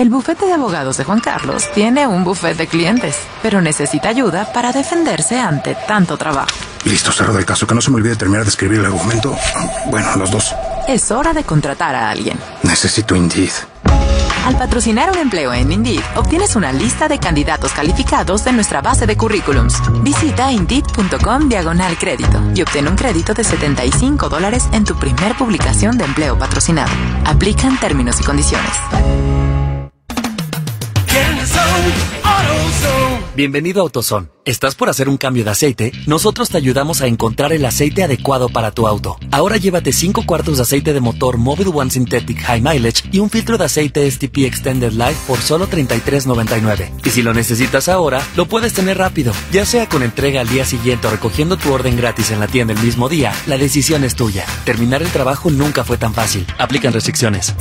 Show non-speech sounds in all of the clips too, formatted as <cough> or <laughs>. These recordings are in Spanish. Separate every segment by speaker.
Speaker 1: El bufete de abogados de Juan Carlos tiene un bufete de clientes, pero necesita ayuda para defenderse ante tanto trabajo.
Speaker 2: Listo, cerro del caso. Que no se me olvide terminar de escribir el argumento. Bueno, los dos.
Speaker 1: Es hora de contratar a alguien.
Speaker 2: Necesito Indeed.
Speaker 1: Al patrocinar un empleo en Indeed, obtienes una lista de candidatos calificados de nuestra base de currículums. Visita Indeed.com diagonal crédito y obtén un crédito de 75 dólares en tu primer publicación de empleo patrocinado. Aplican términos y condiciones.
Speaker 3: Bienvenido a AutoZone. ¿Estás por hacer un cambio de aceite? Nosotros te ayudamos a encontrar el aceite adecuado para tu auto. Ahora llévate 5 cuartos de aceite de motor Mobile One Synthetic High Mileage y un filtro de aceite STP Extended Life por solo $33.99. Y si lo necesitas ahora, lo puedes tener rápido. Ya sea con entrega al día siguiente o recogiendo tu orden gratis en la tienda el mismo día, la decisión es tuya. Terminar el trabajo nunca fue tan fácil. Aplican restricciones.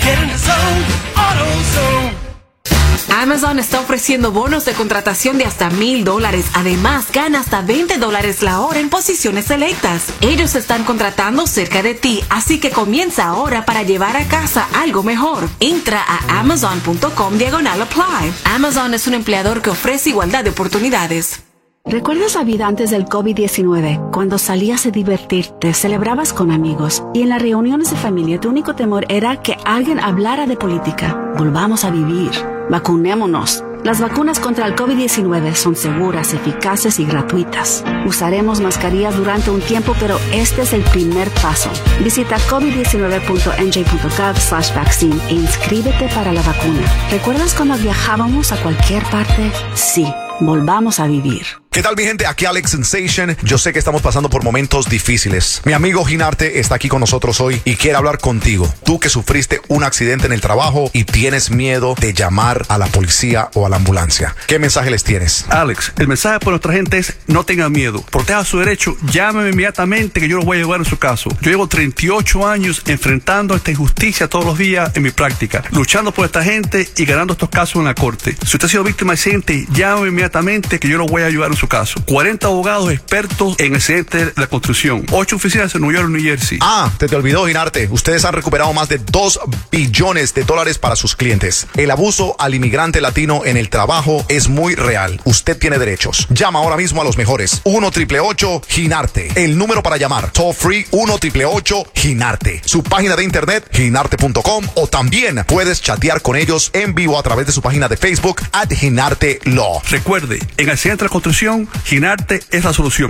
Speaker 4: Amazon está ofreciendo bonos de contratación de hasta mil dólares. Además, gana hasta 20 dólares la hora en posiciones selectas. Ellos están contratando cerca de ti, así que comienza ahora para llevar a casa algo mejor. Entra a amazon.com diagonal apply. Amazon es un empleador que ofrece igualdad de oportunidades.
Speaker 5: ¿Recuerdas la vida antes del COVID-19? Cuando salías a divertirte, celebrabas con amigos y en las reuniones de familia tu único temor era que alguien hablara de política. Volvamos a vivir. Vacunémonos. Las vacunas contra el COVID-19 son seguras, eficaces y gratuitas. Usaremos mascarillas durante un tiempo, pero este es el primer paso. Visita covid19.nj.gov slash vaccine e inscríbete para la vacuna. ¿Recuerdas cuando viajábamos a cualquier parte? Sí, volvamos a vivir.
Speaker 6: ¿Qué tal mi gente? Aquí Alex Sensation. Yo sé que estamos pasando por momentos difíciles. Mi amigo Ginarte está aquí con nosotros hoy y quiere hablar contigo. Tú que sufriste un accidente en el trabajo y tienes miedo de llamar a la policía o a la ambulancia. ¿Qué mensaje les tienes?
Speaker 7: Alex, el mensaje para nuestra gente es no tenga miedo. Proteja su derecho. Llámeme inmediatamente que yo lo voy a llevar en su caso. Yo llevo 38 años enfrentando esta injusticia todos los días en mi práctica, luchando por esta gente y ganando estos casos en la corte. Si usted ha sido víctima de accidente, llámeme inmediatamente que yo lo voy a ayudar en su caso. 40 abogados expertos en accidentes de la construcción. 8 oficinas en New York, New Jersey.
Speaker 6: Ah, te te olvidó, Ginarte. Ustedes han recuperado más de 2 billones de dólares para sus clientes. El abuso al inmigrante latino en el trabajo es muy real. Usted tiene derechos. Llama ahora mismo a los mejores. 1 888 Ginarte. El número para llamar. Toll free 1 888 Ginarte. Su página de internet ginarte.com o también puedes chatear con ellos en vivo a través de su página de Facebook at Ginarte Law.
Speaker 7: Recuerde, en accidentes de la construcción, Ginarte es la solución.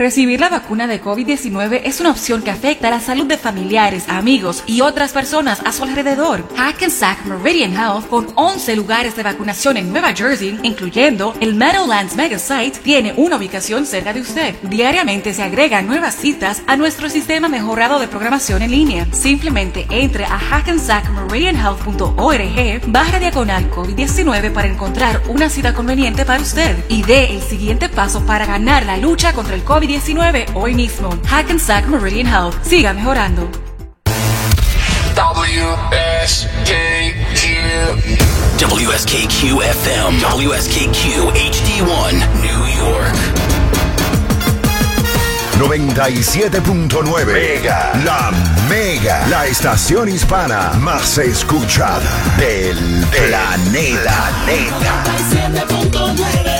Speaker 8: Recibir la vacuna de COVID-19 es una opción que afecta a la salud de familiares, amigos y otras personas a su alrededor. Hackensack Meridian Health, con 11 lugares de vacunación en Nueva Jersey, incluyendo el Meadowlands Mega Site, tiene una ubicación cerca de usted. Diariamente se agregan nuevas citas a nuestro sistema mejorado de programación en línea. Simplemente entre a hackensackmeridianhealth.org barra diagonal COVID-19 para encontrar una cita conveniente para usted y dé el siguiente paso para ganar la lucha contra el COVID-19 hoy mismo. Hackensack Meridian Health. Siga mejorando.
Speaker 9: WSKQ FM, WSKQ HD1, New York.
Speaker 10: 97.9 Mega, la Mega, la estación hispana más escuchada del planeta. planeta.
Speaker 11: 97.9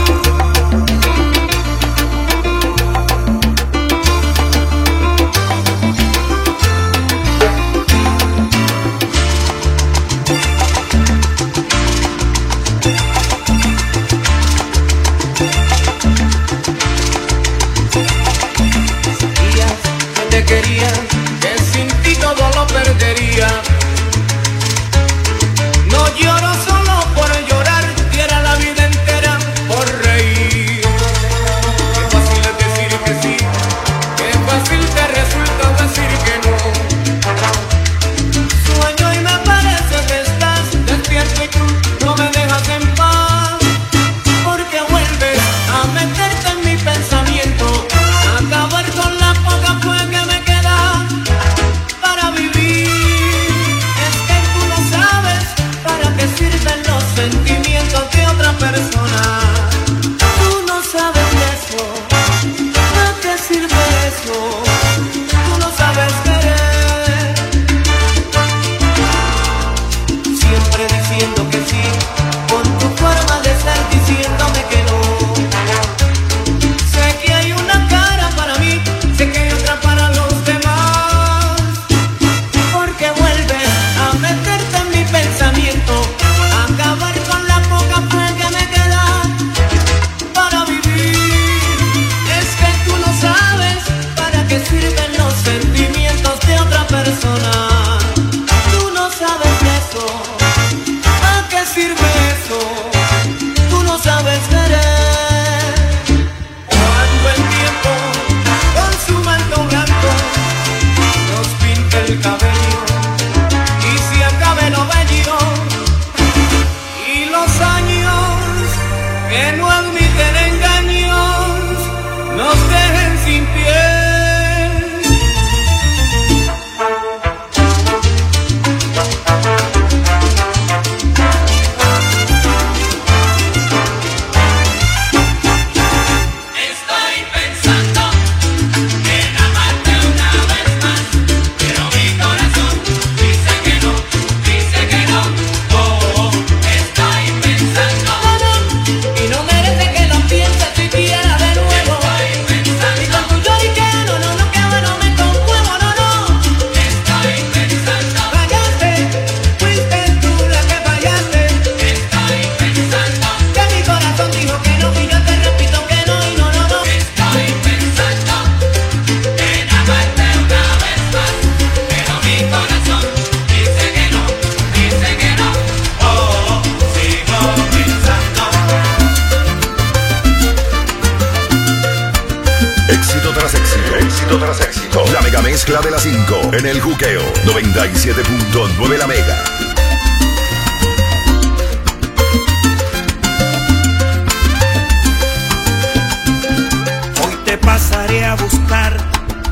Speaker 11: te
Speaker 12: pasaré a buscar.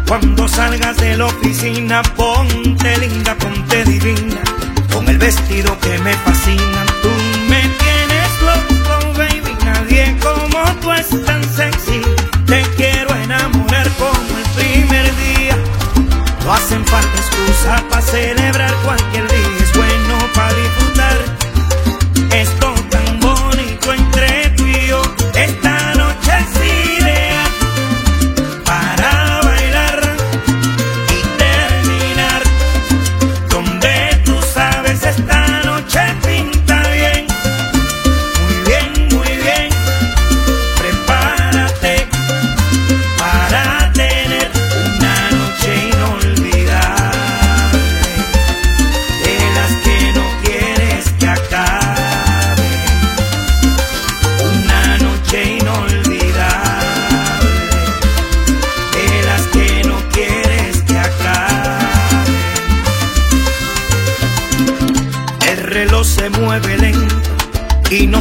Speaker 12: Cuando salgas de la oficina, ponte linda, ponte divina, con el vestido que me fascina. Tú me tienes loco, baby, nadie como tú es tan sexy. Te quiero enamorar como el primer día. No hacen falta excusa para celebrar cualquier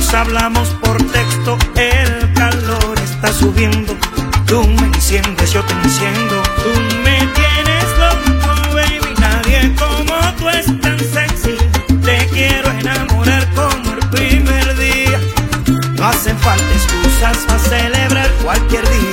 Speaker 12: nos hablamos por texto, el calor está subiendo. Tú me enciendes, yo te enciendo. Tú me tienes loco, baby. Nadie como tú es tan sexy. Te quiero enamorar como el primer día. No hacen falta excusas para celebrar cualquier día.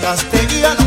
Speaker 10: Casteguía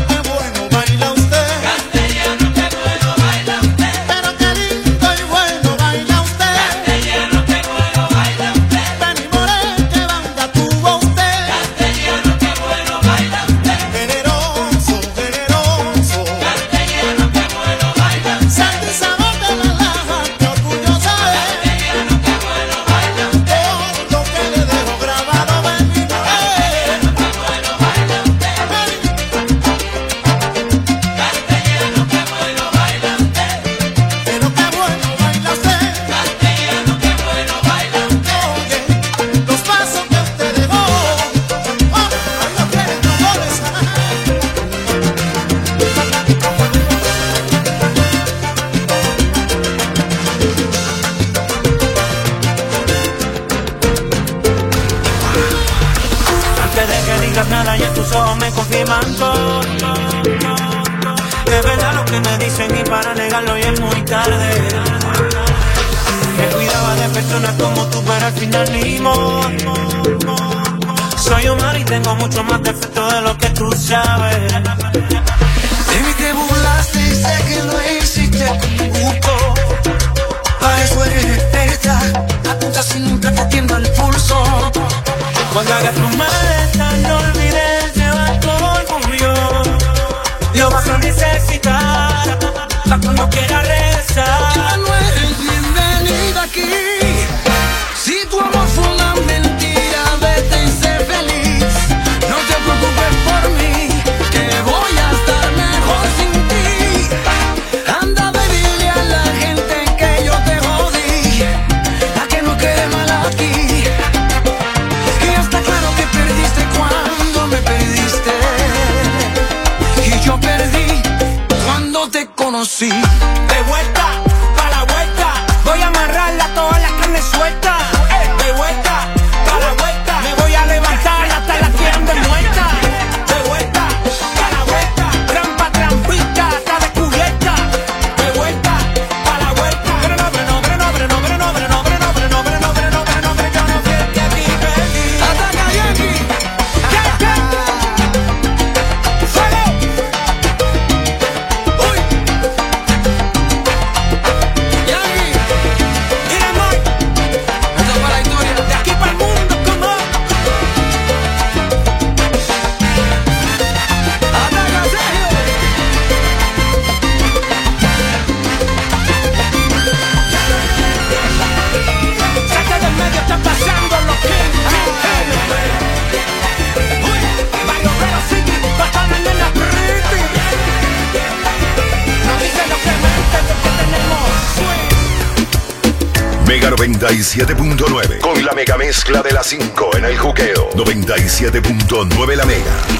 Speaker 10: 97.9 la mega.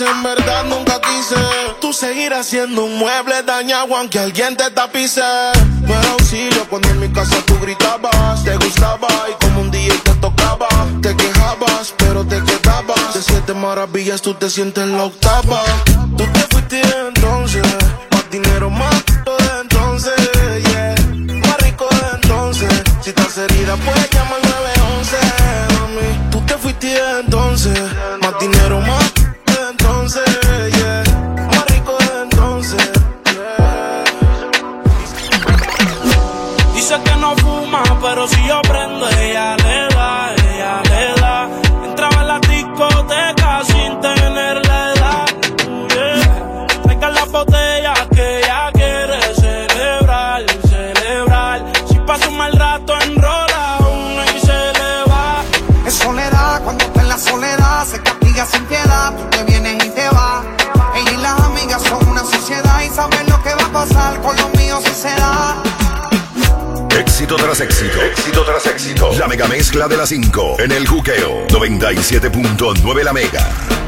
Speaker 10: En
Speaker 12: verdad
Speaker 11: nunca
Speaker 13: quise. Tú seguir haciendo un mueble dañado aunque alguien te tapice. No era auxilio cuando en mi casa tú gritabas. Te gustaba y como un día te tocaba. Te quejabas, pero te quedabas. De siete maravillas tú te sientes en la octava. Tú te fuiste entonces. Más dinero, más de entonces. Yeah. Más rico de entonces. Si estás herida, pues llama al 911. Mami. Tú te fuiste entonces. Más dinero, más
Speaker 14: Dice que no fuma, pero si yo prendo,
Speaker 10: Éxito tras éxito. Éxito tras éxito. La mega mezcla de las 5 en el juqueo. 97.9 la mega.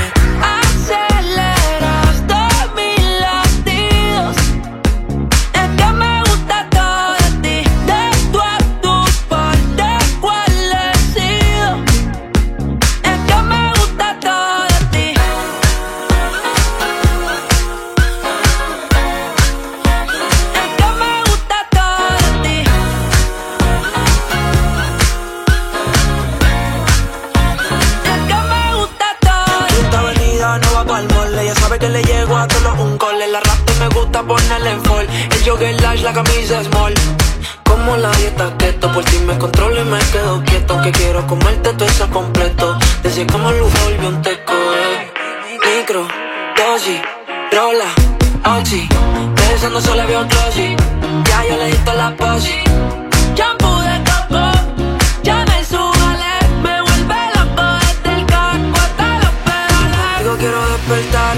Speaker 15: El jogger la camisa small. Como la dieta keto, por ti me controlo y me quedo quieto. Que quiero comerte todo eso completo. Desde como lo volvió un teco, eh. Micro, dosis, rola, oxi. Pensando solo veo glossy. Ya yo le di toda la posi. Shampoo de coco, ya me subale. Me vuelve loco desde el casco hasta los pedales. Digo quiero despertar,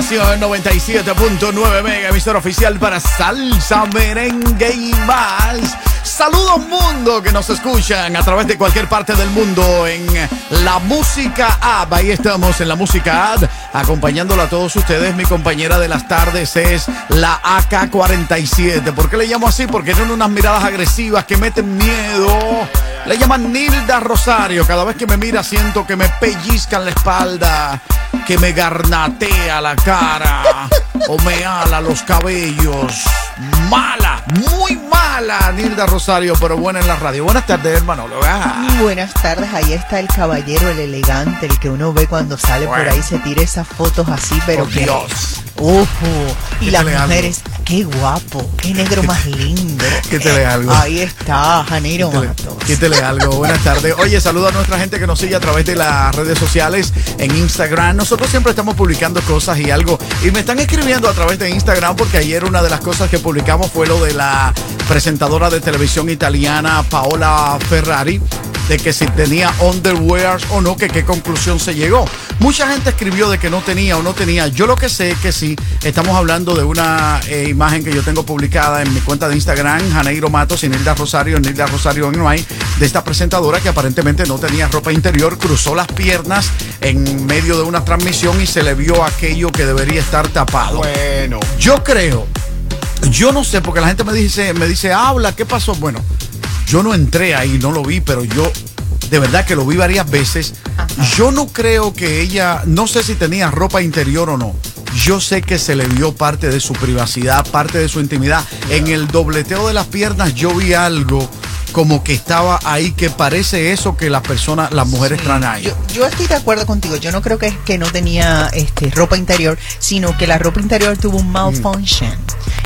Speaker 16: Estación 97.9 Mega, emisora oficial para salsa, merengue y más. Saludos mundo que nos escuchan a través de cualquier parte del mundo en la música app. Ahí estamos en la música app, acompañándola a todos ustedes. Mi compañera de las tardes es la AK-47. ¿Por qué le llamo así? Porque tiene unas miradas agresivas que meten miedo. Le llaman Nilda Rosario. Cada vez que me mira siento que me pellizcan la espalda, que me garnatea la cara o me ala los cabellos. Mala, muy mala Nilda Rosario, pero buena en la radio. Buenas tardes, hermanóloga.
Speaker 17: Buenas tardes, ahí está el caballero, el elegante, el que uno ve cuando sale por ahí, se tira esas fotos así, pero
Speaker 16: Oh,
Speaker 17: que...
Speaker 16: Dios.
Speaker 17: Ojo, y
Speaker 16: ¿Qué
Speaker 17: las
Speaker 16: te
Speaker 17: mujeres, qué guapo, qué negro más lindo. <laughs>
Speaker 16: ¿Qué te le algo?
Speaker 17: Ahí está, Janeiro Matos.
Speaker 16: Quítele algo. Buenas tardes. Oye, saluda a nuestra gente que nos sigue a través de las redes sociales en Instagram. Nosotros siempre estamos publicando cosas y algo. Y me están escribiendo a través de Instagram porque ayer una de las cosas que publicamos fue lo de la presentadora de televisión italiana Paola Ferrari de que si tenía underwear o no, que qué conclusión se llegó. Mucha gente escribió de que no tenía o no tenía. Yo lo que sé es que sí, estamos hablando de una eh, imagen que yo tengo publicada en mi cuenta de Instagram, Janeiro Matos y Nilda Rosario, Nilda Rosario en hay, de esta presentadora que aparentemente no tenía ropa interior, cruzó las piernas en medio de una transmisión y se le vio aquello que debería estar tapado.
Speaker 2: Bueno.
Speaker 16: Yo creo, yo no sé, porque la gente me dice, me dice, habla, ¿qué pasó? Bueno, yo no entré ahí, no lo vi, pero yo de verdad que lo vi varias veces. Yo no creo que ella, no sé si tenía ropa interior o no. Yo sé que se le vio parte de su privacidad, parte de su intimidad. En el dobleteo de las piernas yo vi algo como que estaba ahí que parece eso que las personas, las mujeres traen ahí.
Speaker 17: Yo, yo estoy de acuerdo contigo. Yo no creo que, que no tenía este, ropa interior, sino que la ropa interior tuvo un malfunction.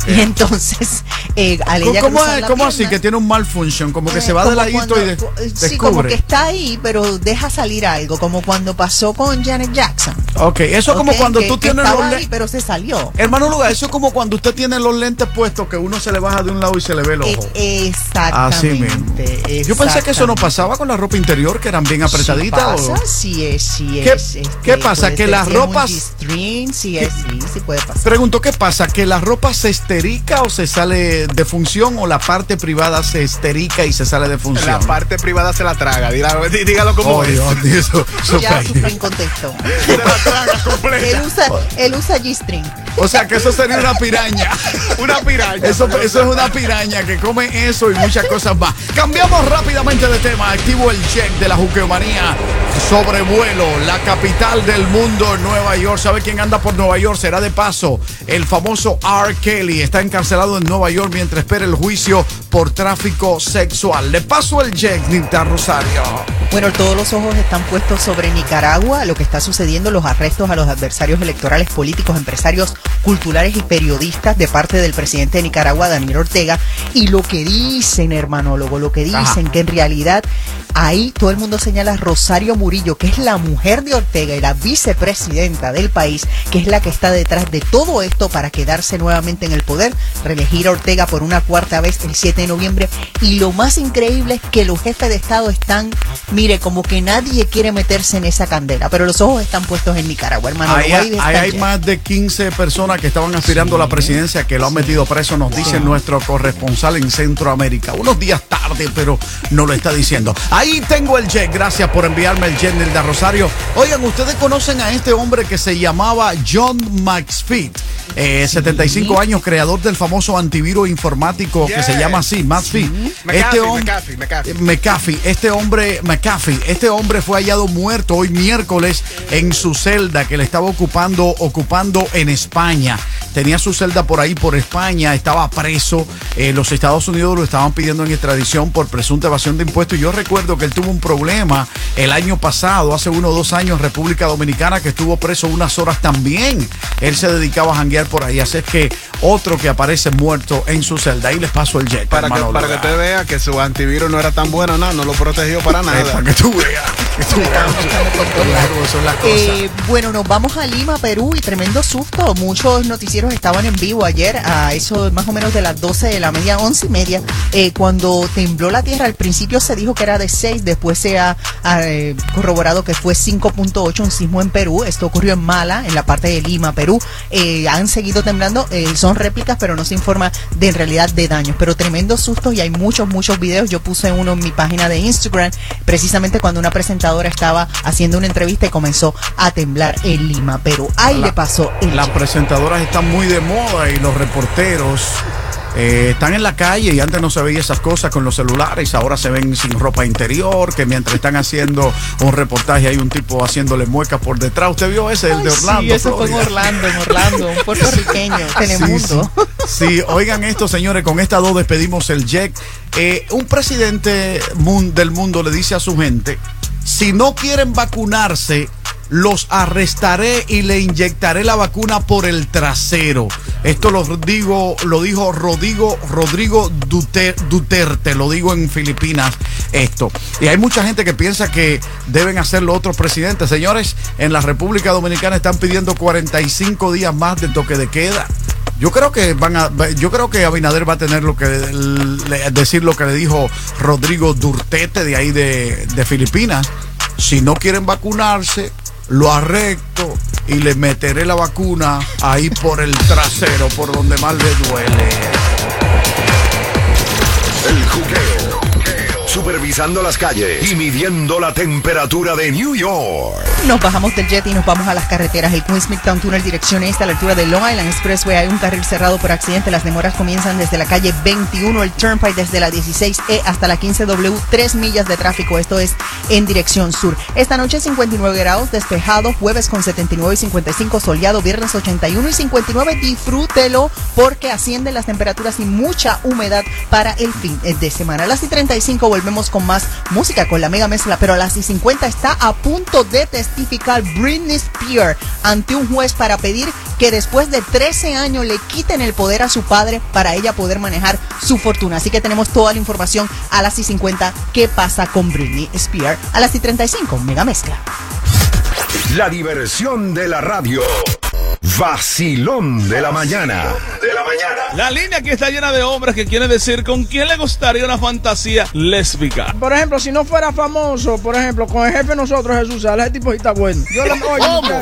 Speaker 17: Y <laughs> entonces, eh, al ella
Speaker 16: ¿Cómo, es- cómo
Speaker 17: pierna,
Speaker 16: así que tiene un malfunction? Como que
Speaker 17: eh,
Speaker 16: se va de ladito y de-
Speaker 17: Sí,
Speaker 16: descubre.
Speaker 17: como que está ahí, pero deja salir algo, como cuando pasó con Janet Jackson.
Speaker 16: Ok, eso es como cuando
Speaker 17: que-
Speaker 16: tú
Speaker 17: que
Speaker 16: tienes los lentes.
Speaker 17: pero se salió.
Speaker 16: Hermano Lugar, eso es como cuando usted tiene los lentes puestos que uno se le baja de un lado y se le ve el ojo.
Speaker 17: Eh,
Speaker 16: Así mismo.
Speaker 17: Exactamente.
Speaker 16: Yo pensé que eso no pasaba con la ropa interior, que eran bien apretaditas.
Speaker 17: Sí
Speaker 16: o-
Speaker 17: pasa, sí es, sí
Speaker 16: ¿Qué-
Speaker 17: es. este,
Speaker 16: qué pasa? Que las ropas-
Speaker 17: G-string, sí es, sí, sí puede pasar.
Speaker 16: Pregunto, ¿qué pasa? ¿Que la ropa se esterica o se sale de función o la parte privada se esterica y se sale de función?
Speaker 2: La parte privada se la traga. Dígalo, dí- dígalo como
Speaker 16: Oh,
Speaker 2: es.
Speaker 16: Dios, Dios, eso- eso
Speaker 17: ya Supreme contestó. <laughs>
Speaker 2: Se la traga completa.
Speaker 17: Él usa, él usa G-string.
Speaker 16: O sea que eso sería una piraña. <laughs>
Speaker 2: Una piraña.
Speaker 16: Eso, eso es una piraña que come eso y muchas cosas más. Cambiamos rápidamente de tema. Activo el check de la juqueomanía. Sobrevuelo, la capital del mundo, Nueva York. ¿Sabe quién anda por Nueva York? Será de paso. El famoso R. Kelly está encarcelado en Nueva York mientras espera el juicio por tráfico sexual. Le paso el check, Nita Rosario.
Speaker 17: Bueno, todos los ojos están puestos sobre Nicaragua, lo que está sucediendo, los arrestos a los adversarios electorales, políticos, empresarios, culturales y periodistas de parte del presidente de Nicaragua, Daniel Ortega, y lo que dicen, hermanólogo, lo que dicen,
Speaker 18: Ajá.
Speaker 17: que en realidad ahí todo el mundo señala a Rosario Murillo, que es la mujer de Ortega y la vicepresidenta del país, que es la que está detrás de todo esto para quedarse nuevamente en el poder, reelegir a Ortega por una cuarta vez el 7 de noviembre. Y lo más increíble es que los jefes de Estado están, mire, como que nadie quiere meterse en esa candela, pero los ojos están puestos en Nicaragua, hermano.
Speaker 16: Ahí, hay
Speaker 17: ya.
Speaker 16: más de 15 personas que estaban aspirando a la presidencia que lo han metido preso, nos dice nuestro corresponsal en Centroamérica. Unos días tarde, pero no lo está diciendo. Ahí tengo el jet, gracias por enviarme el jet del de Rosario. Oigan, ustedes conocen a este hombre que se llamaba John McSpeed. eh, 75 años, creador del famoso antivirus informático que se llama así, McSpeed. Este
Speaker 2: McAfee,
Speaker 16: hombre,
Speaker 2: McAfee, McAfee.
Speaker 16: McAfee, este hombre, McAfee, este hombre fue hallado muerto hoy miércoles en su celda que le estaba ocupando, ocupando en España. Tenía su celda por ahí, por España, estaba preso. Eh, los Estados Unidos lo estaban pidiendo en extradición por presunta evasión de impuestos. Yo recuerdo que él tuvo un problema el año pasado, hace uno o dos años, en República Dominicana, que estuvo preso unas horas también. Él se dedicaba a janguear por ahí. Así es que otro que aparece muerto en su celda. Ahí les paso el jet.
Speaker 2: Para que, para que usted vea que su antivirus no era tan bueno, nada, no lo protegió para nada.
Speaker 16: para que tú veas. que tú veas. <laughs> Son las cosas.
Speaker 17: Eh, bueno, nos vamos a Lima, Perú y tremendo susto. Muchos noticieros estaban en vivo ayer a eso más o menos de las 12 de la media, 11 y media, eh, cuando tembló la tierra. Al principio se dijo que era de 6, después se ha ha, eh, corroborado que fue 5.8 un sismo en Perú, esto ocurrió en Mala, en la parte de Lima, Perú, Eh, han seguido temblando, eh, son réplicas, pero no se informa de en realidad de daños, pero tremendos sustos y hay muchos, muchos videos, yo puse uno en mi página de Instagram, precisamente cuando una presentadora estaba haciendo una entrevista y comenzó a temblar en Lima, Perú, ahí le pasó el
Speaker 16: Las presentadoras están muy de moda y los reporteros eh, están en la calle y antes no se veía esas cosas con los celulares, ahora se ven sin ropa interior, que mientras están haciendo un reportaje hay un tipo haciéndole muecas por detrás. ¿Usted vio ese, el de Orlando?
Speaker 17: Sí, eso fue en? Orlando, en Orlando, un puertorriqueño, Telemundo.
Speaker 16: Sí, oigan esto, señores, con estas dos despedimos el JEC. Eh, un presidente del mundo le dice a su gente, si no quieren vacunarse, los arrestaré y le inyectaré la vacuna por el trasero. Esto lo digo, lo dijo Rodrigo, Rodrigo Dute- Duterte, lo digo en Filipinas esto. Y hay mucha gente que piensa que deben hacerlo otros presidentes. Señores, en la República Dominicana están pidiendo 45 días más de toque de queda. Yo creo que van a, yo creo que Abinader va a tener lo que le- decir lo que le dijo Rodrigo Durtete de ahí de, de Filipinas. Si no quieren vacunarse, lo arrecto y le meteré la vacuna ahí por el trasero, por donde más le duele.
Speaker 10: El juqueo. Supervisando las calles y midiendo la temperatura de New York.
Speaker 17: Nos bajamos del jet y nos vamos a las carreteras. El Queens Midtown Tunnel, dirección este, a la altura del Long Island Expressway. Hay un carril cerrado por accidente. Las demoras comienzan desde la calle 21, el Turnpike desde la 16E hasta la 15W. Tres millas de tráfico. Esto es en dirección sur. Esta noche 59 grados, despejado. Jueves con 79 y 55, soleado. Viernes 81 y 59. Disfrútelo porque ascienden las temperaturas y mucha humedad para el fin de semana. Las y 35 volvemos con más música con la mega mezcla, pero a las y 50 está a punto de testificar Britney Spears ante un juez para pedir que después de 13 años le quiten el poder a su padre para ella poder manejar su fortuna. Así que tenemos toda la información a las y 50 qué pasa con Britney Spears. A las y 35, mega mezcla.
Speaker 10: La diversión de la radio. Vacilón de la mañana. De la mañana.
Speaker 18: La línea aquí está llena de hombres que quieren decir con quién le gustaría una fantasía lésbica.
Speaker 19: Por ejemplo, si no fuera famoso, por ejemplo, con el jefe de nosotros, Jesús Sala, ese tipo está bueno. Yo lo oye,
Speaker 18: ¿Cómo?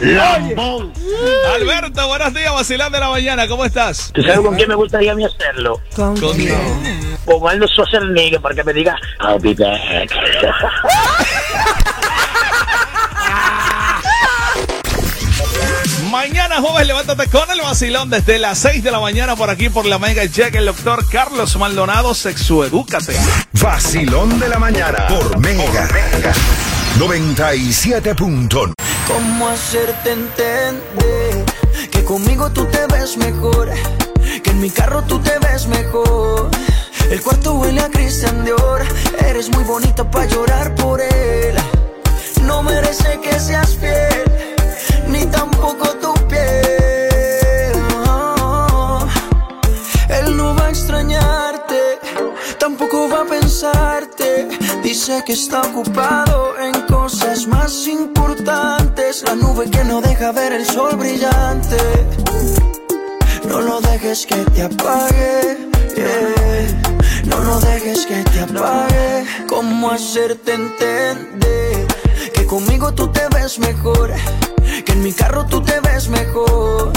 Speaker 19: Oye, oye.
Speaker 18: Alberto, buenos días, vacilón de la mañana, ¿cómo estás?
Speaker 20: ¿Tú sabes con quién me gustaría a mí hacerlo?
Speaker 18: ¿Con quién?
Speaker 20: Con Arnold Schwarzenegger para que me diga I'll be back. <laughs>
Speaker 18: Mañana jueves levántate con el vacilón desde las 6 de la mañana por aquí por la Mega Jack, el doctor Carlos Maldonado, sexuedúcate.
Speaker 10: Vacilón de la mañana por Mega. 97 puntos.
Speaker 21: ¿Cómo hacerte entender que conmigo tú te ves mejor? Que en mi carro tú te ves mejor. El cuarto huele a Christian Dior. Eres muy bonita para llorar por él. No merece que seas fiel, tampoco tu piel. Oh, Él no va a extrañarte, tampoco va a pensarte. Dice que está ocupado en cosas más importantes. La nube que no deja ver el sol brillante. No lo dejes que te apague. No lo dejes que te apague. ¿Cómo hacerte entender que conmigo tú te ves mejor? Que en mi carro tú te ves mejor.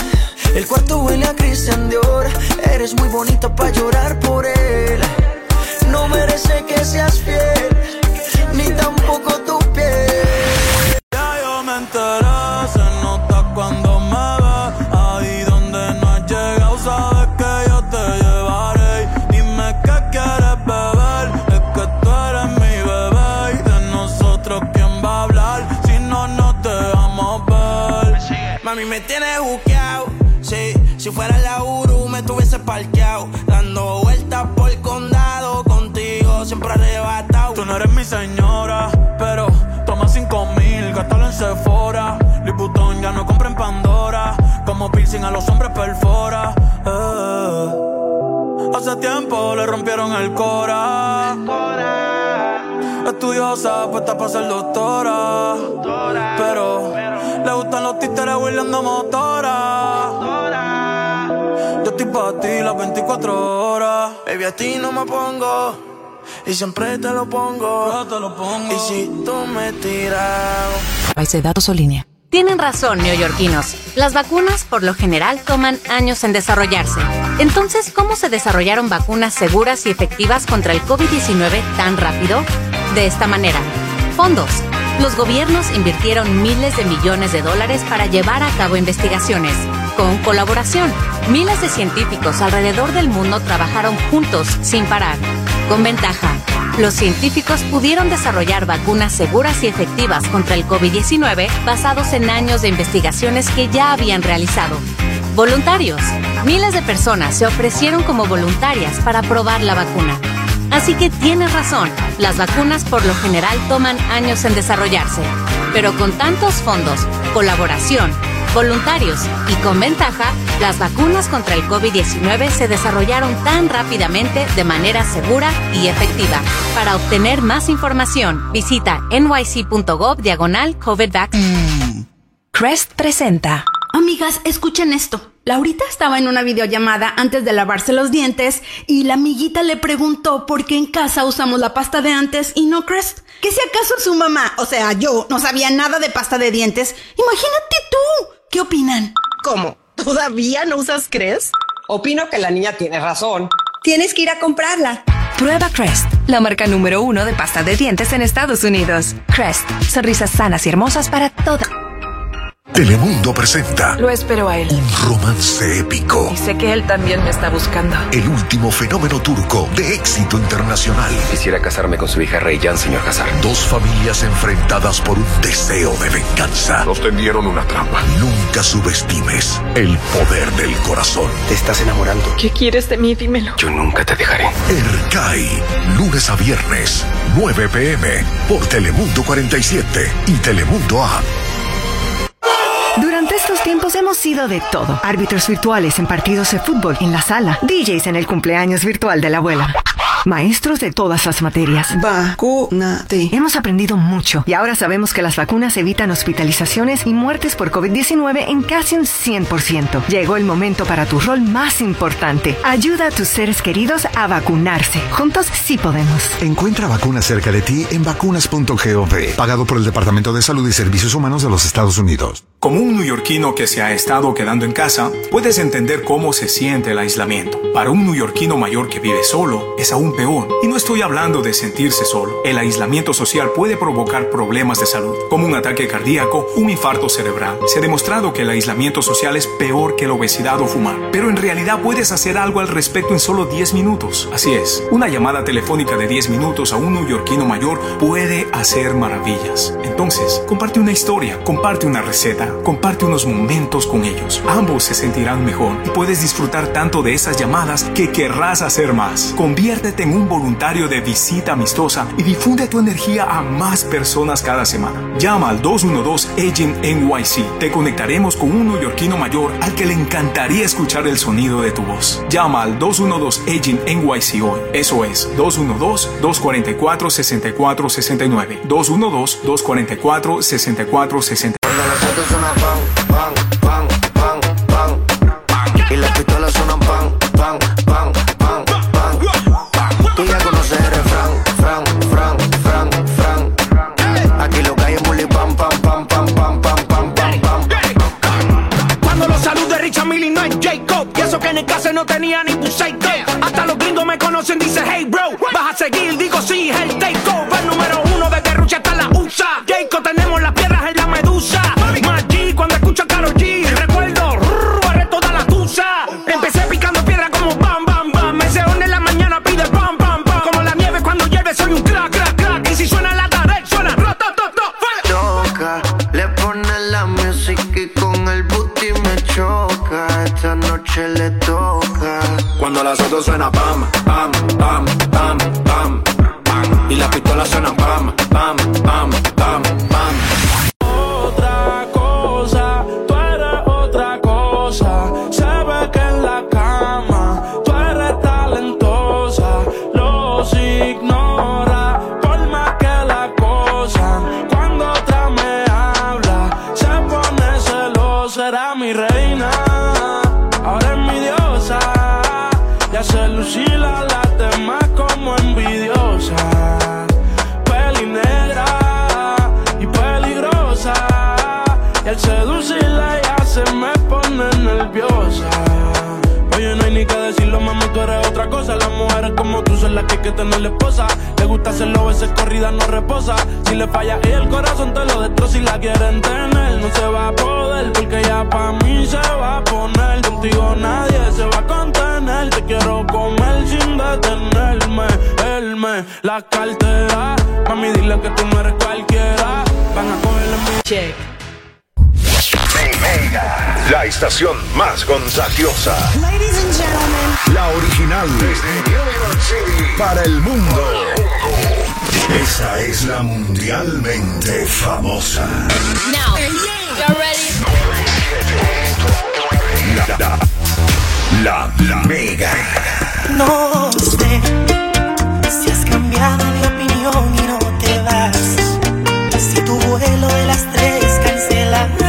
Speaker 21: El cuarto huele a Christian Dior. Eres muy bonita para llorar por él. No merece que seas fiel, ni tampoco tu piel.
Speaker 14: Ya yo me enteré, se nota cuando señora, pero toma cinco mil, gástalo en Sephora. Liputón ya no compra en Pandora, como piercing a los hombres perfora. Eh. Hace tiempo le rompieron el cora. Estudiosa, puesta para ser doctora. Pero le gustan los títeres huirleando motora. Yo estoy para ti las 24 horas.
Speaker 13: Baby, a ti no me pongo.
Speaker 14: Y siempre te lo pongo. te lo pongo. Y si tú me tiras.
Speaker 22: País datos o línea.
Speaker 23: Tienen razón, neoyorquinos. Las vacunas por lo general toman años en desarrollarse. Entonces, ¿cómo se desarrollaron vacunas seguras y efectivas contra el COVID-19 tan rápido? De esta manera. Fondos. Los gobiernos invirtieron miles de millones de dólares para llevar a cabo investigaciones. Con colaboración, miles de científicos alrededor del mundo trabajaron juntos sin parar. Con ventaja, los científicos pudieron desarrollar vacunas seguras y efectivas contra el COVID-19 basados en años de investigaciones que ya habían realizado. Voluntarios. Miles de personas se ofrecieron como voluntarias para probar la vacuna. Así que tienes razón, las vacunas por lo general toman años en desarrollarse. Pero con tantos fondos, colaboración, voluntarios y con ventaja, las vacunas contra el COVID-19 se desarrollaron tan rápidamente de manera segura y efectiva. Para obtener más información, visita nyc.gov diagonal COVID
Speaker 22: Crest presenta.
Speaker 19: Amigas, escuchen esto. Laurita estaba en una videollamada antes de lavarse los dientes y la amiguita le preguntó por qué en casa usamos la pasta de antes y no Crest. Que si acaso su mamá, o sea, yo, no sabía nada de pasta de dientes. Imagínate tú. ¿Qué opinan?
Speaker 24: ¿Cómo? ¿Todavía no usas Crest? Opino que la niña tiene razón.
Speaker 19: Tienes que ir a comprarla.
Speaker 22: Prueba Crest, la marca número uno de pasta de dientes en Estados Unidos. Crest, sonrisas sanas y hermosas para toda.
Speaker 6: Telemundo presenta
Speaker 22: Lo espero a él.
Speaker 6: un romance épico.
Speaker 22: Y sé que él también me está buscando.
Speaker 6: El último fenómeno turco de éxito internacional.
Speaker 20: Quisiera casarme con su hija Reyyan, señor Hazar.
Speaker 6: Dos familias enfrentadas por un deseo de venganza. Nos tendieron una trampa. Nunca subestimes el poder del corazón.
Speaker 20: Te estás enamorando.
Speaker 19: ¿Qué quieres de mí? Dímelo.
Speaker 20: Yo nunca te dejaré.
Speaker 6: Erkai, lunes a viernes, 9 pm, por Telemundo 47 y Telemundo App.
Speaker 22: Tiempos hemos sido de todo. Árbitros virtuales en partidos de fútbol en la sala. DJs en el cumpleaños virtual de la abuela. Maestros de todas las materias. Vacúnate. Hemos aprendido mucho y ahora sabemos que las vacunas evitan hospitalizaciones y muertes por COVID-19 en casi un 100%. Llegó el momento para tu rol más importante. Ayuda a tus seres queridos a vacunarse. Juntos sí podemos.
Speaker 25: Encuentra vacunas cerca de ti en vacunas.gov, pagado por el Departamento de Salud y Servicios Humanos de los Estados Unidos.
Speaker 26: Como un neoyorquino que se ha estado quedando en casa, puedes entender cómo se siente el aislamiento. Para un neoyorquino mayor que vive solo, es aún peor. Y no estoy hablando de sentirse solo. El aislamiento social puede provocar problemas de salud, como un ataque cardíaco, un infarto cerebral. Se ha demostrado que el aislamiento social es peor que la obesidad o fumar. Pero en realidad puedes hacer algo al respecto en solo 10 minutos. Así es, una llamada telefónica de 10 minutos a un neoyorquino mayor puede hacer maravillas. Entonces, comparte una historia, comparte una receta, comparte unos momentos con ellos. Ambos se sentirán mejor y puedes disfrutar tanto de esas llamadas que querrás hacer más. Conviértete en un voluntario de visita amistosa y difunde tu energía a más personas cada semana. Llama al 212 Agent NYC. Te conectaremos con un neoyorquino mayor al que le encantaría escuchar el sonido de tu voz. Llama al 212 Agent NYC hoy. Eso es 212-244-6469. 212-244-6469.
Speaker 14: Suena pan, pan, pan, pan, pan, pan. Y las pistolas suenan pan, pan, pan, pan, pan. Tú ya conoces el refrán, fran, fran, fran, fran. Aquí lo que hay es muli pam, pam, pam, pam, pam, pam, pam, pam, pam.
Speaker 21: Cuando los salude Richard Millie no es Jacob Y eso que en el caso no tenía ni buceito Hasta los gringos me conocen, dice hey bro Vas a seguir, digo sí, el takeover Número suena
Speaker 14: pa' le falla ella el corazón te lo destroza si la quieren tener. No se va a poder porque ya pa' mí se va a poner. Contigo nadie se va a contener. Te quiero comer sin detenerme. Él me la cartera. Mami, dile que tú no eres cualquiera. Van a cogerle mi check.
Speaker 10: Mega, la estación más contagiosa. La original desde New York City para el mundo. Esa es la mundialmente famosa.
Speaker 27: Now, you ready?
Speaker 10: La, la, la Mega.
Speaker 28: No sé si has cambiado de opinión y no te vas. Si tu vuelo de las tres cancelarás.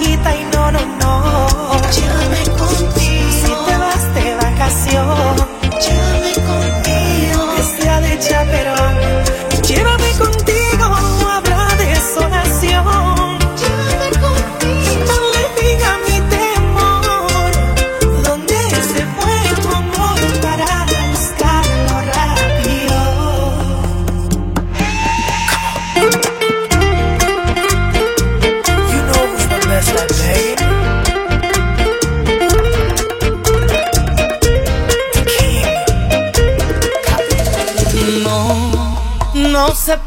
Speaker 28: No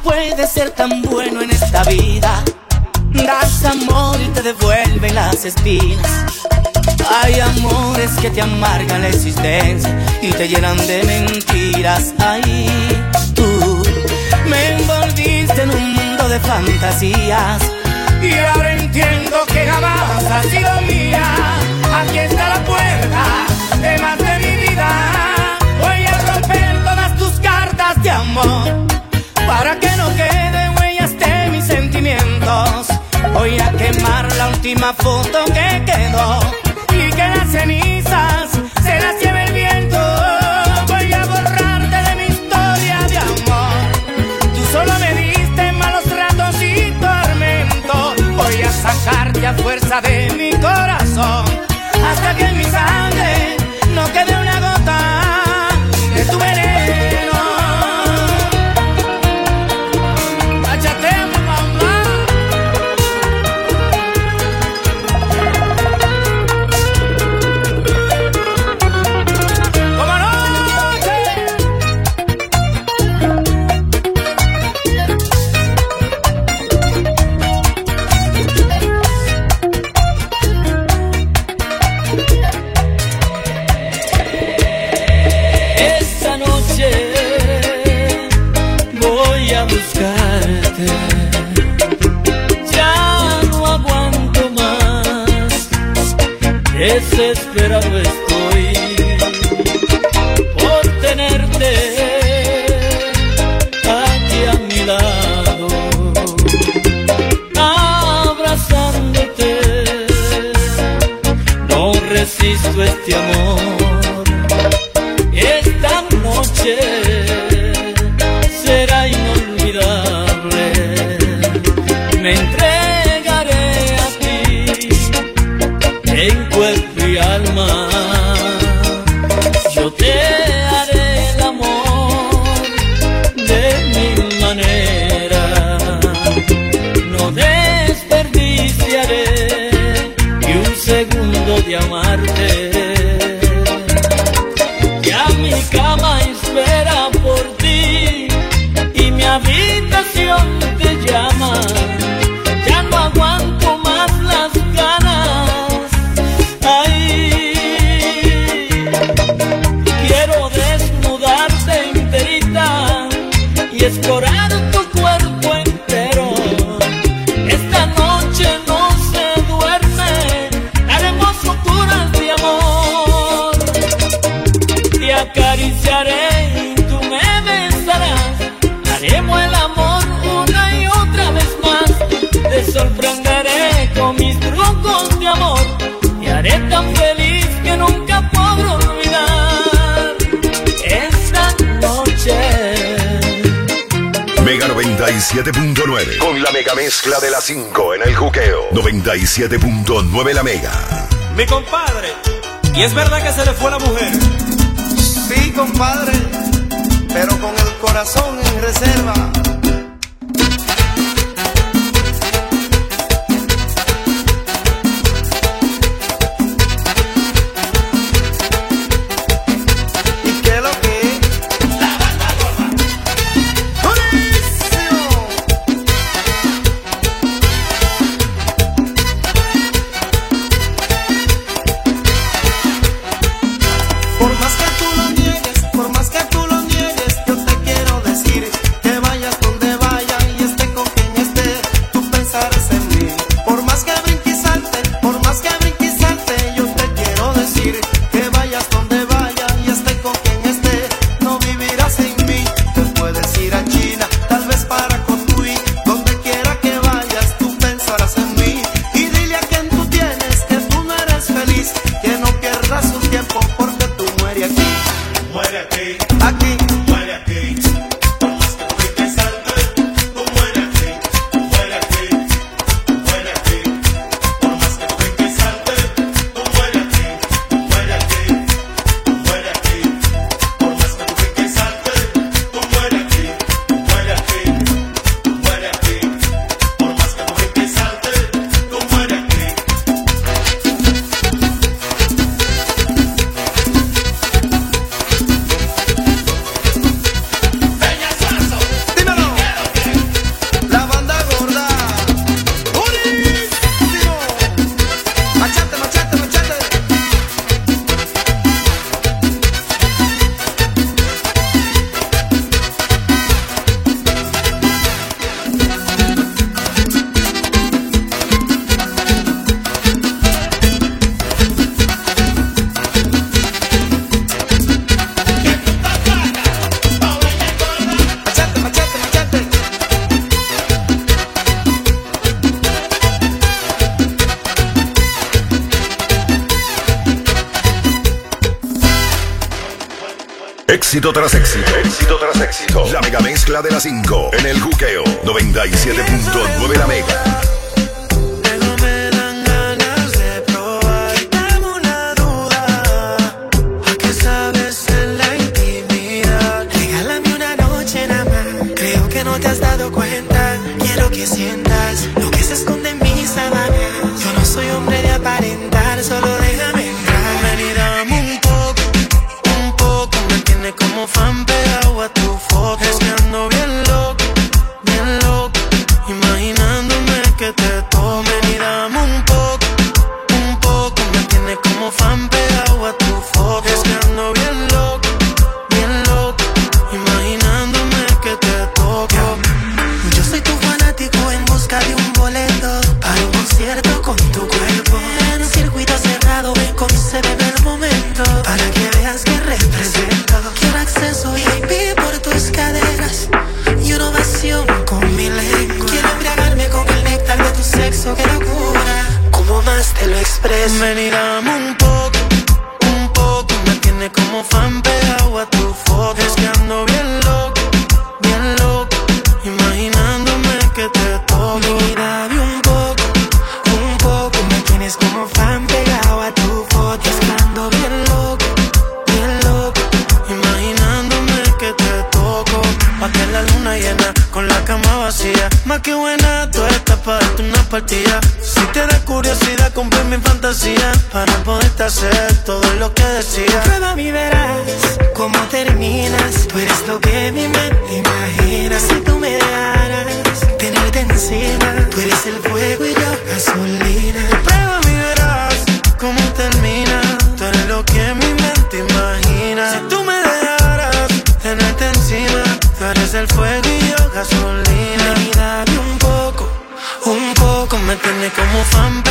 Speaker 28: puede ser tan bueno en esta vida. Das amor y te devuelven las espinas. Hay amores que te amargan la existencia y te llenan de mentiras. Ahí tú me envolviste en un mundo de fantasías. Y ahora entiendo la foto que quedó y que las cenizas se las lleve el viento. Voy a borrarte de mi historia de amor. Tú solo me diste malos ratos y tormento. Voy a sacarte a fuerza de mi corazón
Speaker 10: 97.9. Con la mega mezcla de las 5 en el juqueo. 97.9 la mega.
Speaker 29: Mi compadre. ¿Y es verdad que se le fue la mujer?
Speaker 30: Sí, compadre. Pero con el corazón en reserva. eres
Speaker 10: el
Speaker 15: fuego y yo gasolina. Baby, un poco, un poco, me tienes como fan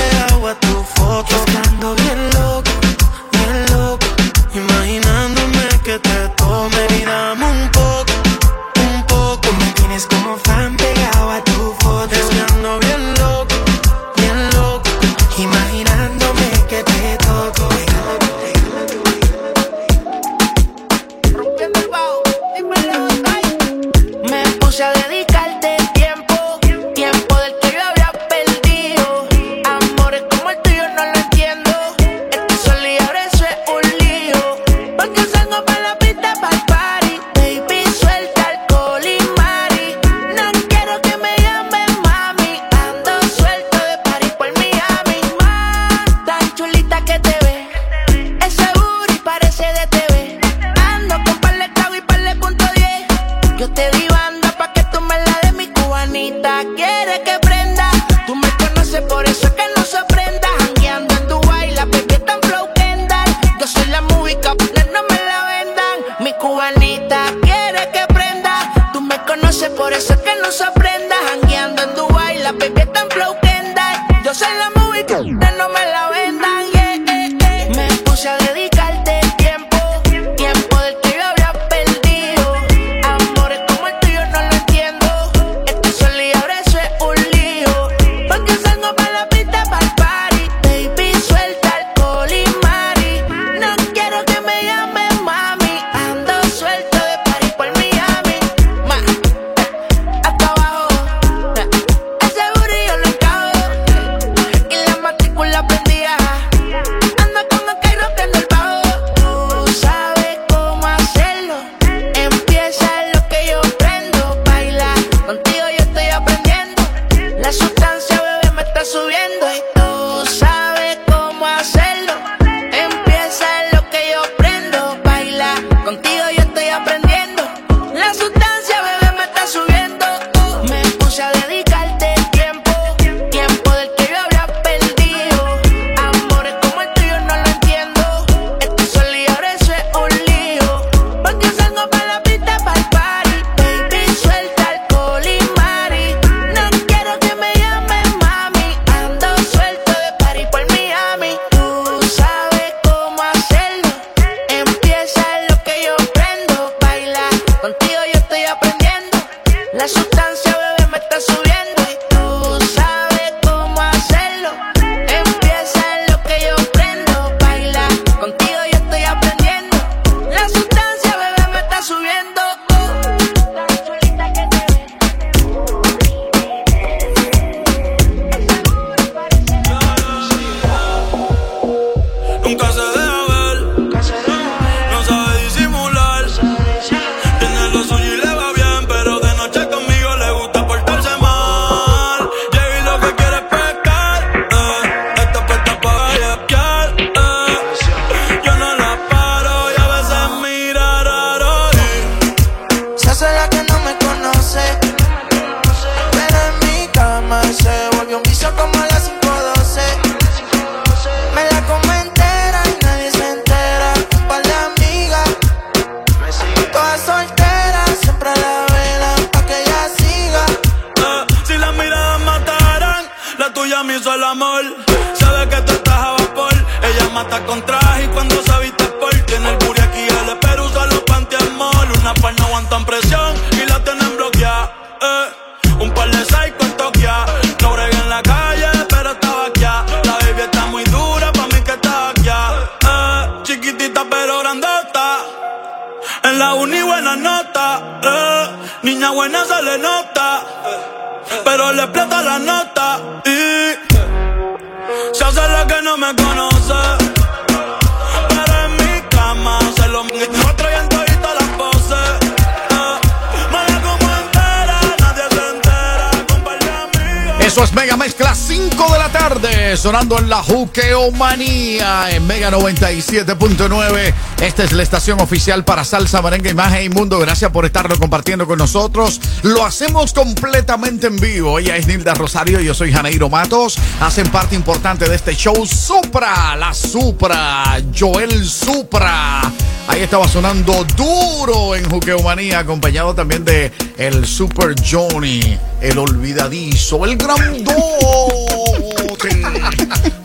Speaker 16: sonando en la Juqueomanía en Mega 97.9. Esta es la estación oficial para Salsa, Merengue, Imagen y Mundo. Gracias por estarlo compartiendo con nosotros. Lo hacemos completamente en vivo. Ella es Nilda Rosario, y yo soy Janeiro Matos. Hacen parte importante de este show Supra, la Supra, Joel Supra. Ahí estaba sonando duro en Juqueomanía, acompañado también de el Super Johnny, el olvidadizo, el grandón.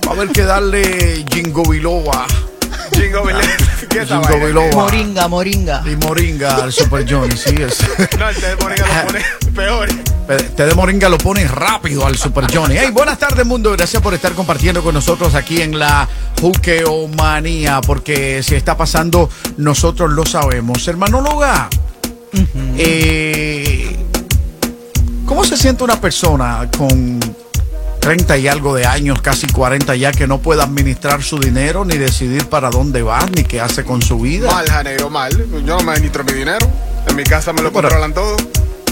Speaker 16: Va a haber que darle Jingo Biloba.
Speaker 31: Jingo Biloba. <laughs> <laughs>
Speaker 16: Jingo Biloba.
Speaker 17: Moringa, moringa.
Speaker 16: Y moringa al Super Johnny, sí es. <laughs>
Speaker 31: No, el té de moringa lo pone peor.
Speaker 16: Te de Moringa lo pone rápido al Super Johnny. Hey, buenas tardes, mundo. Gracias por estar compartiendo con nosotros aquí en la Juqueomanía, porque si está pasando, nosotros lo sabemos. Hermanóloga, uh -huh. eh, ¿cómo se siente una persona con 30 y algo de años, casi 40 ya, que no puede administrar su dinero, ni decidir para dónde va, ni qué hace con su vida.
Speaker 31: Mal, Janero, mal. Yo no me administro mi dinero. En mi casa me lo controlan todo.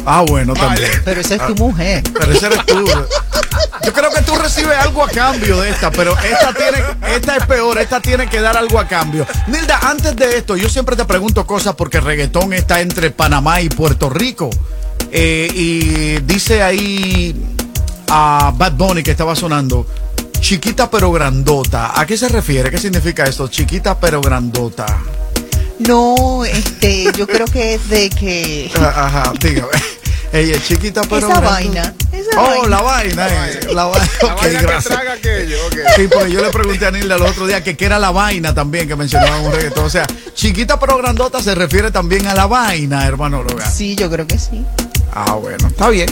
Speaker 16: Ah, bueno, también.
Speaker 17: Pero esa es tu
Speaker 16: ah,
Speaker 17: mujer.
Speaker 16: Pero esa eres tú. Yo creo que tú recibes algo a cambio de esta, pero esta tiene, esta es peor, esta tiene que dar algo a cambio. Nilda, antes de esto, yo siempre te pregunto cosas porque reggaetón está entre Panamá y Puerto Rico. Eh, y dice ahí a Bad Bunny que estaba sonando, chiquita pero grandota. ¿A qué se refiere? ¿Qué significa esto? Chiquita pero grandota.
Speaker 17: No, este, yo creo que es de que. <laughs>
Speaker 16: Ah, Ajá, dígame. <laughs> Ella es chiquita pero
Speaker 17: Esa
Speaker 16: grandota.
Speaker 17: vaina. Esa
Speaker 16: Oh,
Speaker 17: vaina.
Speaker 16: la vaina. eh, La vaina.
Speaker 31: La
Speaker 16: ok,
Speaker 31: vaina que traga aquello, ok.
Speaker 16: Sí, porque yo le pregunté a Nilda el otro día que qué era la vaina también, que mencionaba en un reggaetón. O sea, chiquita pero grandota se refiere también a la vaina, hermano.
Speaker 17: Sí, yo creo que sí.
Speaker 16: Ah, bueno, está bien.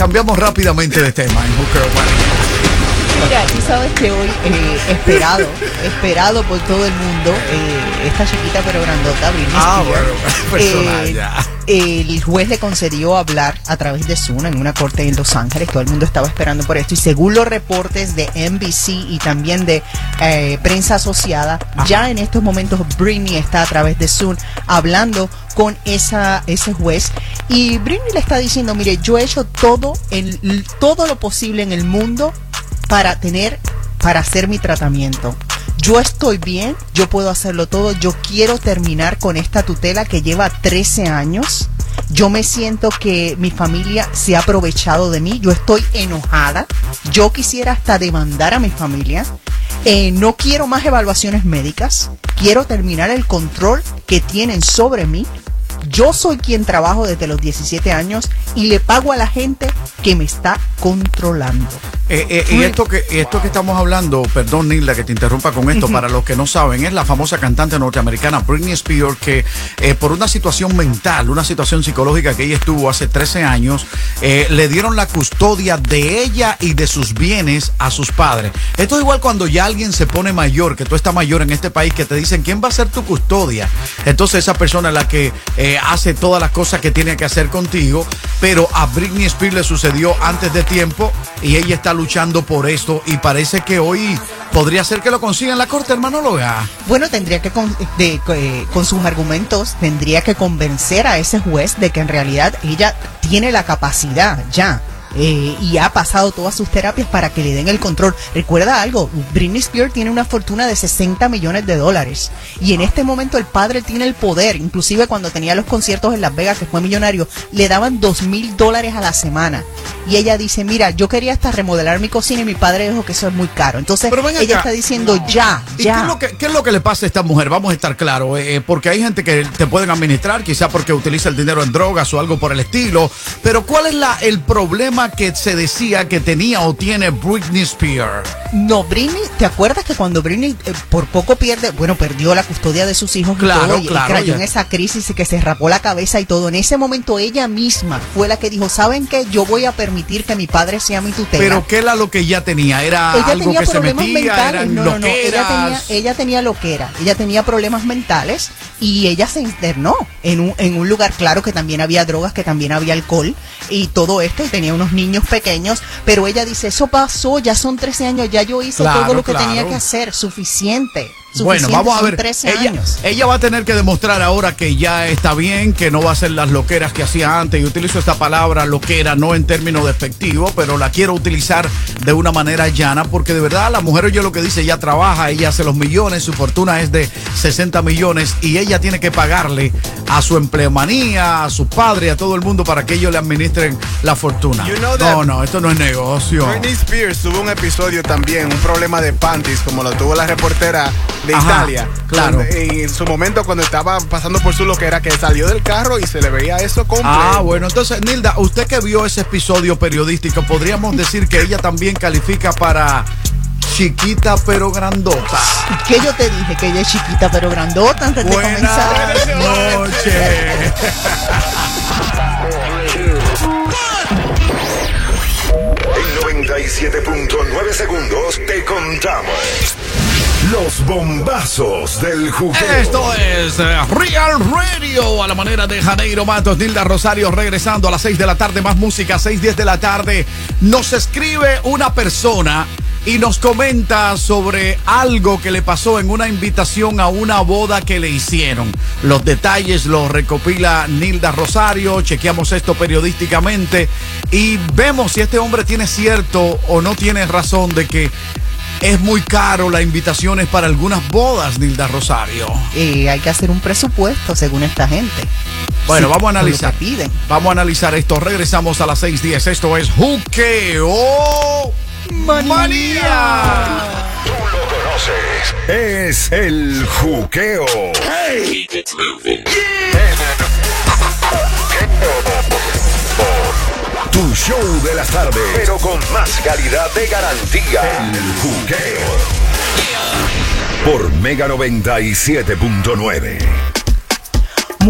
Speaker 16: Cambiamos rápidamente de tema en Juqueo
Speaker 17: Mira, tú sabes que hoy, eh, esperado, <laughs> esperado por todo el mundo, eh, esta chiquita pero grandota, Britney
Speaker 16: Ah,
Speaker 17: Spears,
Speaker 16: bueno, <laughs>
Speaker 17: eh,
Speaker 16: ya.
Speaker 17: el juez le concedió hablar a través de Zoom en una corte en Los Ángeles. Todo el mundo estaba esperando por esto. Y según los reportes de NBC y también de eh, prensa asociada, ya en estos momentos Britney está a través de Zoom hablando con esa, ese juez. Y Britney le está diciendo, mire, yo he hecho todo, el, todo lo posible en el mundo para tener, para hacer mi tratamiento. Yo estoy bien, yo puedo hacerlo todo, yo quiero terminar con esta tutela que lleva 13 años. Yo me siento que mi familia se ha aprovechado de mí, yo estoy enojada, yo quisiera hasta demandar a mi familia. Eh, no quiero más evaluaciones médicas, quiero terminar el control que tienen sobre mí. Yo soy quien trabajo desde los 17 años y le pago a la gente que me está controlando.
Speaker 16: Eh, eh, y esto que, esto que estamos hablando, perdón Nilda que te interrumpa con esto, para los que no saben, es la famosa cantante norteamericana Britney Spears que eh, por una situación mental, una situación psicológica que ella estuvo hace 13 años, le dieron la custodia de ella y de sus bienes a sus padres. Esto es igual cuando ya alguien se pone mayor, que tú estás mayor en este país, que te dicen, ¿quién va a ser tu custodia? Entonces esa persona es la que hace todas las cosas que tiene que hacer contigo, pero a Britney Spears le sucedió antes de tiempo y ella está luchando por esto y parece que hoy podría ser que lo consiga en la corte, hermanóloga.
Speaker 17: Bueno, tendría que, con, eh, con sus argumentos, tendría que convencer a ese juez de que en realidad ella tiene la capacidad ya. Eh, y ha pasado todas sus terapias para que le den el control. Recuerda algo, Britney Spears tiene una fortuna de 60 millones de dólares y en este momento el padre tiene el poder, inclusive cuando tenía los conciertos en Las Vegas, que fue millonario, le daban dos mil dólares a la semana. Y ella dice, mira, yo quería hasta remodelar mi cocina y mi padre dijo que eso es muy caro. Entonces ella
Speaker 16: acá.
Speaker 17: está diciendo, ya,
Speaker 16: ¿Y
Speaker 17: ya.
Speaker 16: qué es, lo que, qué es lo que le pasa a esta mujer? Vamos a estar claros, eh, eh, porque hay gente que te pueden administrar, quizá porque utiliza el dinero en drogas o algo por el estilo, pero ¿cuál es la, el problema que se decía que tenía o tiene Britney Spears?
Speaker 17: No, Britney, ¿te acuerdas que cuando Britney eh, por poco pierde, bueno, perdió la custodia de sus hijos y
Speaker 16: Claro,
Speaker 17: todo,
Speaker 16: claro,
Speaker 17: y cayó en esa crisis y que se rapó la cabeza y todo? En ese momento ella misma fue la que dijo, ¿saben qué? Yo voy a permitir que mi padre sea mi tutela.
Speaker 16: Pero ¿qué era lo que ella tenía? ¿Era
Speaker 17: ella
Speaker 16: algo
Speaker 17: tenía
Speaker 16: que se
Speaker 17: problemas
Speaker 16: metía?
Speaker 17: mentales.
Speaker 16: ¿Eran
Speaker 17: No, no, no. Ella tenía, ella tenía lo que era. Ella tenía problemas mentales y ella se internó en un, en un lugar, claro, que también había drogas, que también había alcohol y todo esto. Y tenía unos niños pequeños. Pero ella dice, eso pasó, ya son 13 años, ya yo hice
Speaker 16: Claro,
Speaker 17: todo lo que
Speaker 16: claro.
Speaker 17: tenía que hacer. Suficiente.
Speaker 16: Bueno, vamos a ver.
Speaker 17: 13
Speaker 16: Ella,
Speaker 17: años.
Speaker 16: ella va a tener que demostrar ahora que ya está bien, que no va a hacer las loqueras que hacía antes. Y utilizo esta palabra loquera no en términos despectivos, pero la quiero utilizar de una manera llana, porque de verdad la mujer oye lo que dice, ella trabaja, ella hace los millones, su fortuna es de 60 millones y ella tiene que pagarle a su empleomanía, a su padre, a todo el mundo para que ellos le administren la fortuna.
Speaker 31: You know that-
Speaker 16: no, no, esto no es negocio.
Speaker 31: Britney Spears tuvo un episodio también, un problema de panties, como lo tuvo la reportera de
Speaker 16: Ajá,
Speaker 31: Italia.
Speaker 16: claro.
Speaker 31: Cuando- en su momento, cuando estaba pasando por su loquera, que salió del carro y se le veía eso completo.
Speaker 16: Ah, bueno, entonces, Nilda, usted que vio ese episodio periodístico, podríamos decir que ella también califica para chiquita pero grandota.
Speaker 17: ¿Qué yo te dije? Que ella es chiquita pero grandota antes de comenzar.
Speaker 16: noches.
Speaker 10: En 97.9 segundos te contamos los bombazos del juqueo.
Speaker 16: Esto es eh, Real Radio a la manera de Janeiro Matos, Nilda Rosario regresando a las 6 de la tarde, más música, 6, 10 de la tarde. Nos escribe una persona y nos comenta sobre algo que le pasó en una invitación a una boda que le hicieron. Los detalles los recopila Nilda Rosario, chequeamos esto periodísticamente y vemos si este hombre tiene cierto o no tiene razón de que es muy caro las invitaciones para algunas bodas, Nilda Rosario.
Speaker 17: Y hay que hacer un presupuesto según esta gente.
Speaker 16: Bueno,
Speaker 17: Sí,
Speaker 16: vamos a analizar.
Speaker 17: que piden.
Speaker 16: Vamos a analizar esto. Regresamos a las 6:10. Esto es Juqueo Manía.
Speaker 10: Tú lo conoces. Es el juqueo.
Speaker 32: Keep it moving.
Speaker 10: Tu show de las tardes, pero con más calidad de garantía. El juqueo. Por Mega 97.9.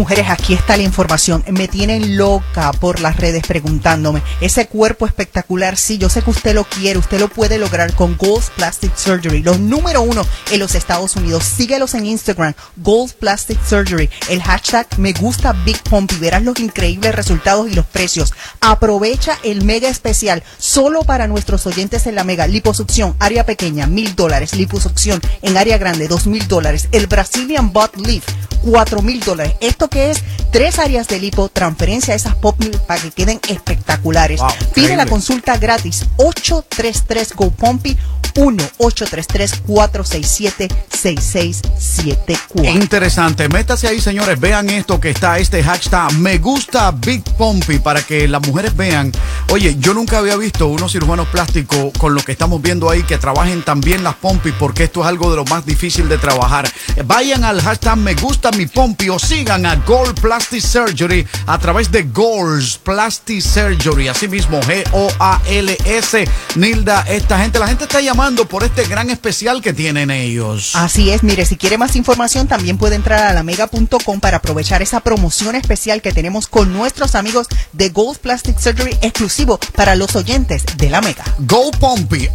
Speaker 17: Mujeres, aquí está la información. Me tienen loca por las redes preguntándome. Ese cuerpo espectacular, sí, yo sé que usted lo quiere, usted lo puede lograr con Gold's Plastic Surgery, los número uno en los Estados Unidos. Síguelos en Instagram, Gold's Plastic Surgery. El hashtag me gusta Big Pump y verás los increíbles resultados y los precios. Aprovecha el mega especial solo para nuestros oyentes en la mega. Liposucción, área pequeña, mil dólares. Liposucción en área grande, dos mil dólares. El Brazilian Butt Lift, cuatro mil dólares. ¿Esto que es? Tres áreas de lipo, transferencia a esas pop para que queden espectaculares.
Speaker 16: Wow,
Speaker 17: Pide la consulta gratis 833 Go Pumpy 1 833 467 6674.
Speaker 16: Interesante. Métase ahí, señores. Vean esto que está este hashtag. Me gusta Big Pompey para que las mujeres vean. Oye, yo nunca había visto unos cirujanos plásticos con lo que estamos viendo ahí que trabajen también las Pompey porque esto es algo de lo más difícil de trabajar. Vayan al hashtag Me gusta mi Pompey o sigan a Gold Plastic Surgery a través de Gold's Plastic Surgery. Así mismo, G-O-A-L-S. Nilda, esta gente, la gente está llamando por este gran especial que tienen ellos.
Speaker 17: Así es, mire, si quiere más información también puede entrar a lamega.com para aprovechar esa promoción especial que tenemos con nuestros amigos de Gold Plastic Surgery exclusivo para los oyentes de la Mega.
Speaker 16: Go Pompey.